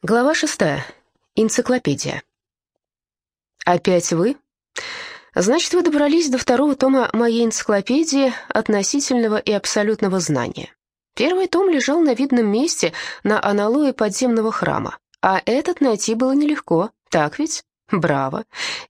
Глава шестая. Энциклопедия. Опять вы? Значит, вы добрались до второго тома моей энциклопедии относительного и абсолютного знания. Первый том лежал на видном месте на аналое подземного храма, а этот найти было нелегко, так ведь? Браво.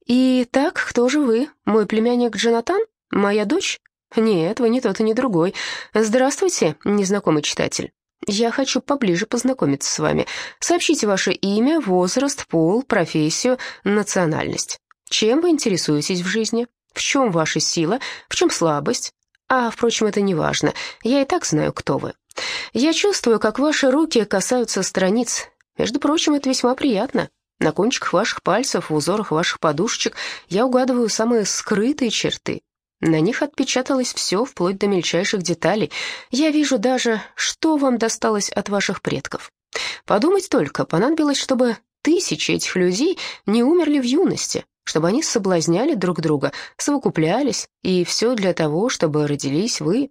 И так, кто же вы? Мой племянник Джонатан? Моя дочь? Нет, вы не тот и не другой. Здравствуйте, незнакомый читатель. Я хочу поближе познакомиться с вами. Сообщите ваше имя, возраст, пол, профессию, национальность. Чем вы интересуетесь в жизни? В чем ваша сила? В чем слабость? А, впрочем, это не важно. Я и так знаю, кто вы. Я чувствую, как ваши руки касаются страниц. Между прочим, это весьма приятно. На кончиках ваших пальцев, в узорах ваших подушечек я угадываю самые скрытые черты. На них отпечаталось все, вплоть до мельчайших деталей. Я вижу даже, что вам досталось от ваших предков. Подумать только, понадобилось, чтобы тысячи этих людей не умерли в юности, чтобы они соблазняли друг друга, совокуплялись, и все для того, чтобы родились вы.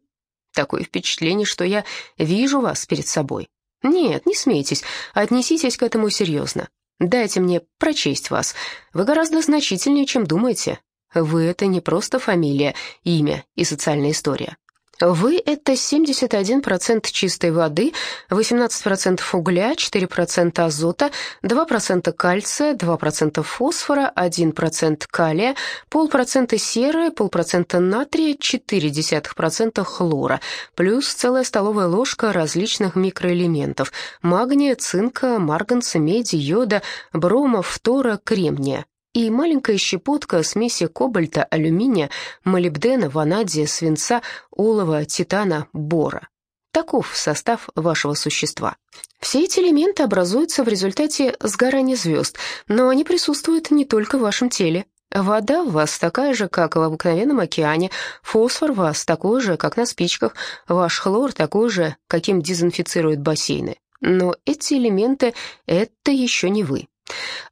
Такое впечатление, что я вижу вас перед собой. Нет, не смейтесь, отнеситесь к этому серьезно. Дайте мне прочесть вас. Вы гораздо значительнее, чем думаете. Вы — это не просто фамилия, имя и социальная история. Вы — это 71% чистой воды, 18% угля, 4% азота, 2% кальция, 2% фосфора, 1% калия, полпроцента серы, полпроцента натрия, 0,4% хлора, плюс целая столовая ложка различных микроэлементов – магния, цинка, марганца, меди, йода, брома, фтора, кремния и маленькая щепотка смеси кобальта, алюминия, молибдена, ванадия, свинца, олова, титана, бора. Таков состав вашего существа. Все эти элементы образуются в результате сгорания звезд, но они присутствуют не только в вашем теле. Вода в вас такая же, как в обыкновенном океане, фосфор в вас такой же, как на спичках, ваш хлор такой же, каким дезинфицируют бассейны. Но эти элементы — это еще не вы.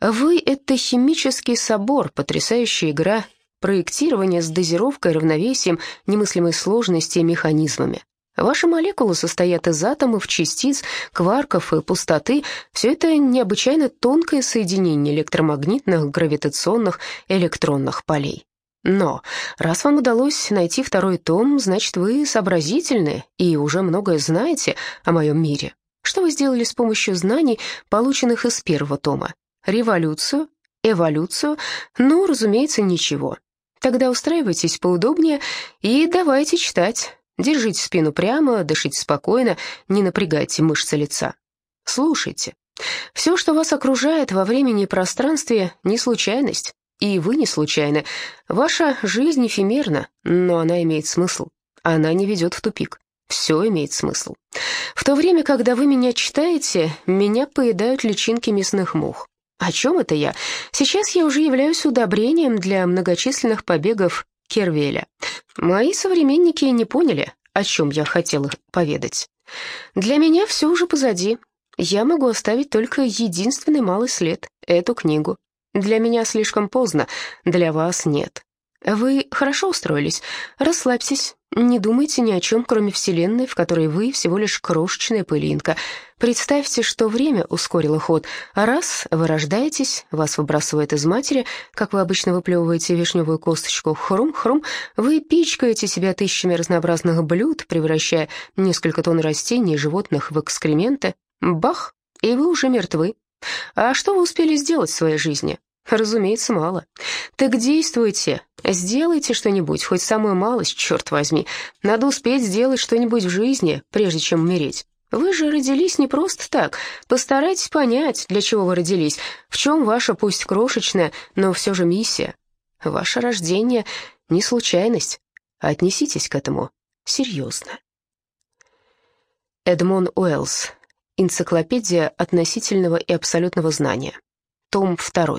Вы — это химический собор, потрясающая игра, проектирование с дозировкой, равновесием, немыслимой сложности и механизмами. Ваши молекулы состоят из атомов, частиц, кварков и пустоты. Все это необычайно тонкое соединение электромагнитных, гравитационных, электронных полей. Но раз вам удалось найти второй том, значит, вы сообразительны и уже многое знаете о моем мире. Что вы сделали с помощью знаний, полученных из первого тома? Революцию? Эволюцию? Ну, разумеется, ничего. Тогда устраивайтесь поудобнее и давайте читать. Держите спину прямо, дышите спокойно, не напрягайте мышцы лица. Слушайте. Все, что вас окружает во времени и пространстве, не случайность. И вы не случайны. Ваша жизнь эфемерна, но она имеет смысл. Она не ведет в тупик. Все имеет смысл. В то время, когда вы меня читаете, меня поедают личинки мясных мух. О чем это я? Сейчас я уже являюсь удобрением для многочисленных побегов Кервеля. Мои современники не поняли, о чем я хотел их поведать. Для меня все уже позади. Я могу оставить только единственный малый след — эту книгу. Для меня слишком поздно, для вас нет. Вы хорошо устроились. Расслабьтесь. Не думайте ни о чем, кроме Вселенной, в которой вы всего лишь крошечная пылинка. Представьте, что время ускорило ход. Раз вы рождаетесь, вас выбрасывает из матери, как вы обычно выплевываете вишневую косточку, хрум-хрум, вы пичкаете себя тысячами разнообразных блюд, превращая несколько тонн растений и животных в экскременты. Бах, и вы уже мертвы. А что вы успели сделать в своей жизни? Разумеется, мало. Так действуйте, сделайте что-нибудь, хоть самую малость, черт возьми. Надо успеть сделать что-нибудь в жизни, прежде чем умереть. Вы же родились не просто так. Постарайтесь понять, для чего вы родились, в чем ваша, пусть крошечная, но все же миссия. Ваше рождение — не случайность. Отнеситесь к этому серьезно. Эдмон Уэллс. Энциклопедия относительного и абсолютного знания. Том 2.